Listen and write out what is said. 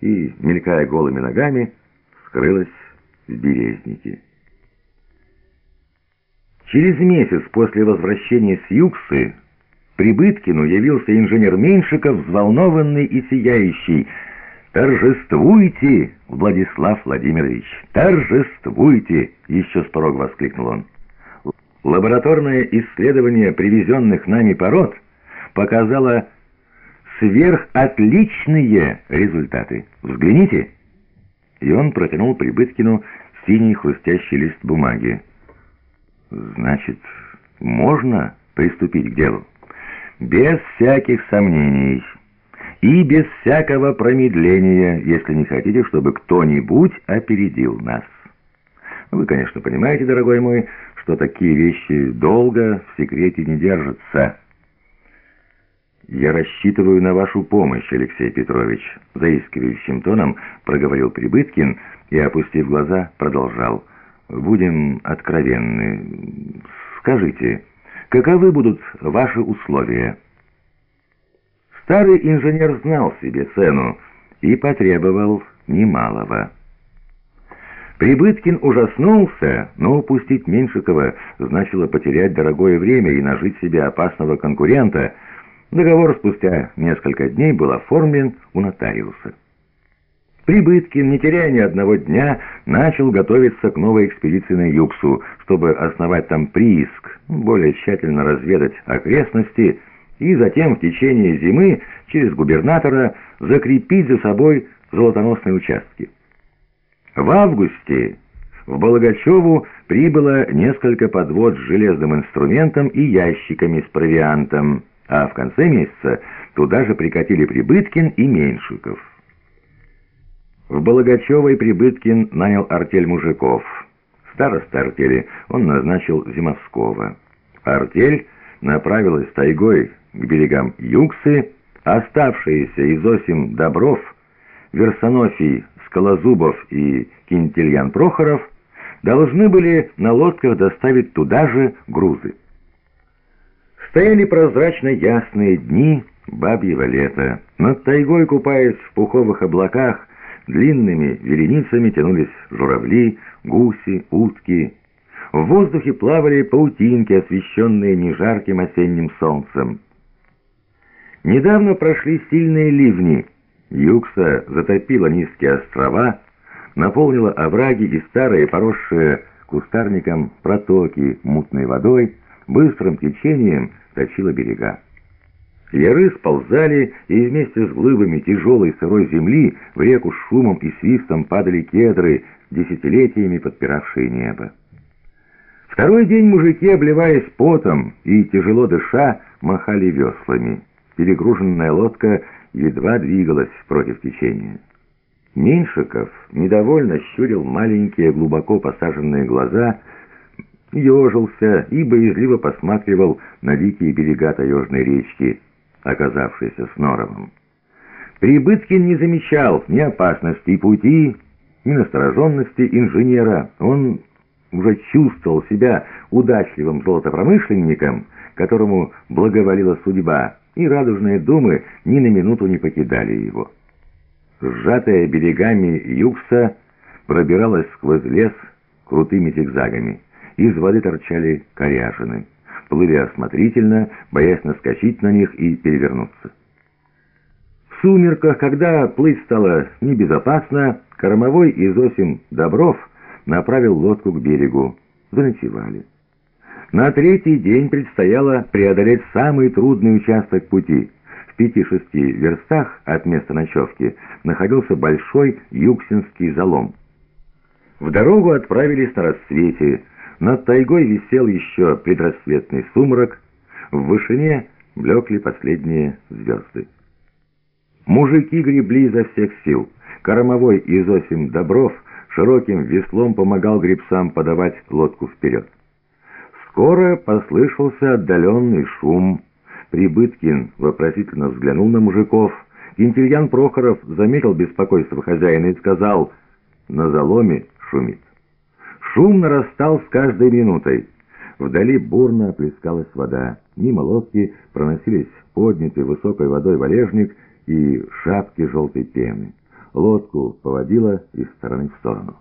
и, мелькая голыми ногами, скрылась в березнике. Через месяц после возвращения с Юксы Прибыткину явился инженер Меньшиков, взволнованный и сияющий. «Торжествуйте, Владислав Владимирович, торжествуйте!» — еще с порога воскликнул он. Лабораторное исследование привезенных нами пород показало сверхотличные результаты. Взгляните!» И он протянул Прибыткину синий хрустящий лист бумаги. «Значит, можно приступить к делу?» «Без всяких сомнений и без всякого промедления, если не хотите, чтобы кто-нибудь опередил нас. Вы, конечно, понимаете, дорогой мой, что такие вещи долго в секрете не держатся». «Я рассчитываю на вашу помощь, Алексей Петрович», — заискивающим тоном проговорил Прибыткин и, опустив глаза, продолжал. «Будем откровенны. Скажите, каковы будут ваши условия?» Старый инженер знал себе цену и потребовал немалого. Прибыткин ужаснулся, но упустить Меньшикова значило потерять дорогое время и нажить себе опасного конкурента — Договор спустя несколько дней был оформлен у нотариуса. Прибыткин, не теряя ни одного дня, начал готовиться к новой экспедиции на Юксу, чтобы основать там прииск, более тщательно разведать окрестности и затем в течение зимы через губернатора закрепить за собой золотоносные участки. В августе в Балагачеву прибыло несколько подвод с железным инструментом и ящиками с провиантом а в конце месяца туда же прикатили Прибыткин и Меньшиков. В Балагачевой Прибыткин нанял артель мужиков. Староста артели он назначил Зимовского. Артель направилась тайгой к берегам Юксы, оставшиеся Изосим Добров, Версонофий Скалозубов и Кентильян Прохоров должны были на лодках доставить туда же грузы. Стояли прозрачно ясные дни бабьего лета. Над тайгой, купаясь в пуховых облаках, длинными вереницами тянулись журавли, гуси, утки. В воздухе плавали паутинки, освещенные нежарким осенним солнцем. Недавно прошли сильные ливни. Юкса затопила низкие острова, наполнила овраги и старые, поросшие кустарником протоки мутной водой, быстрым течением точила берега. Яры сползали, и вместе с глыбами тяжелой сырой земли в реку с шумом и свистом падали кедры, десятилетиями подпиравшие небо. Второй день мужики, обливаясь потом и тяжело дыша, махали веслами. Перегруженная лодка едва двигалась против течения. Меньшиков недовольно щурил маленькие, глубоко посаженные глаза, ежился и боязливо посматривал на дикие берега таежной речки, оказавшейся с Норовым. Прибыткин не замечал ни опасности пути, ни настороженности инженера. Он уже чувствовал себя удачливым золотопромышленником, которому благоволила судьба, и радужные думы ни на минуту не покидали его. Сжатая берегами Юкса пробиралась сквозь лес крутыми зигзагами. Из воды торчали коряжины. Плыли осмотрительно, боясь наскочить на них и перевернуться. В сумерках, когда плыть стало небезопасно, кормовой Изосим Добров направил лодку к берегу. Заночевали. На третий день предстояло преодолеть самый трудный участок пути. В пяти-шести верстах от места ночевки находился большой Юксинский залом. В дорогу отправились на рассвете, над тайгой висел еще предрассветный сумрак, в вышине блекли последние звезды. Мужики гребли изо всех сил. Кормовой Изосим Добров широким веслом помогал гребцам подавать лодку вперед. Скоро послышался отдаленный шум. Прибыткин вопросительно взглянул на мужиков. Кентильян Прохоров заметил беспокойство хозяина и сказал «На заломе шумит». Шум нарастал с каждой минутой. Вдали бурно плескалась вода. Мимо лодки проносились поднятый высокой водой валежник и шапки желтой пены. лодку поводила из стороны в сторону.